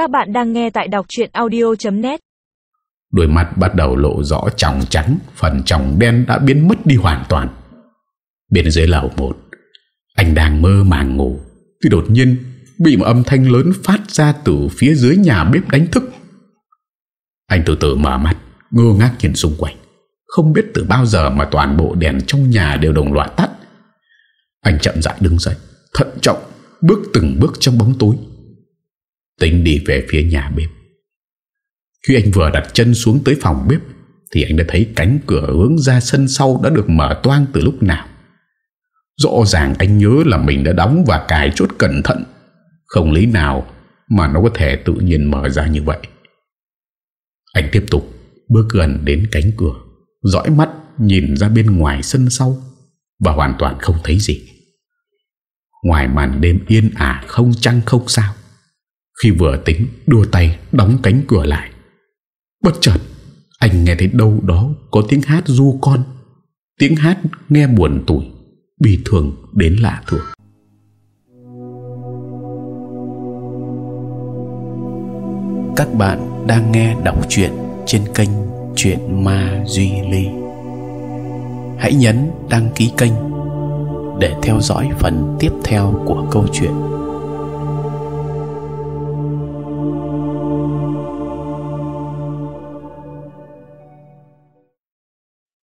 Các bạn đang nghe tại đọc chuyện audio.net Đôi mắt bắt đầu lộ rõ tròng trắng, Phần tròng đen đã biến mất đi hoàn toàn. Bên dưới lầu một, Anh đang mơ màng ngủ, Thì đột nhiên Bị một âm thanh lớn phát ra từ phía dưới nhà bếp đánh thức. Anh từ từ mở mắt, Ngơ ngác nhìn xung quanh, Không biết từ bao giờ mà toàn bộ đèn trong nhà đều đồng loạt tắt. Anh chậm rãi đứng dậy, Thận trọng, Bước từng bước trong bóng tối. Tính đi về phía nhà bếp. Khi anh vừa đặt chân xuống tới phòng bếp, Thì anh đã thấy cánh cửa hướng ra sân sau đã được mở toang từ lúc nào. Rõ ràng anh nhớ là mình đã đóng và cài chốt cẩn thận. Không lý nào mà nó có thể tự nhiên mở ra như vậy. Anh tiếp tục bước gần đến cánh cửa, Dõi mắt nhìn ra bên ngoài sân sau Và hoàn toàn không thấy gì. Ngoài màn đêm yên ả, không trăng, không sao. Khi vừa tính đua tay đóng cánh cửa lại. Bất chợt, Anh nghe thấy đâu đó có tiếng hát du con. Tiếng hát nghe buồn tủi Bị thường đến lạ thường. Các bạn đang nghe đọc truyện trên kênh Chuyện Ma Duy Ly. Hãy nhấn đăng ký kênh để theo dõi phần tiếp theo của câu chuyện.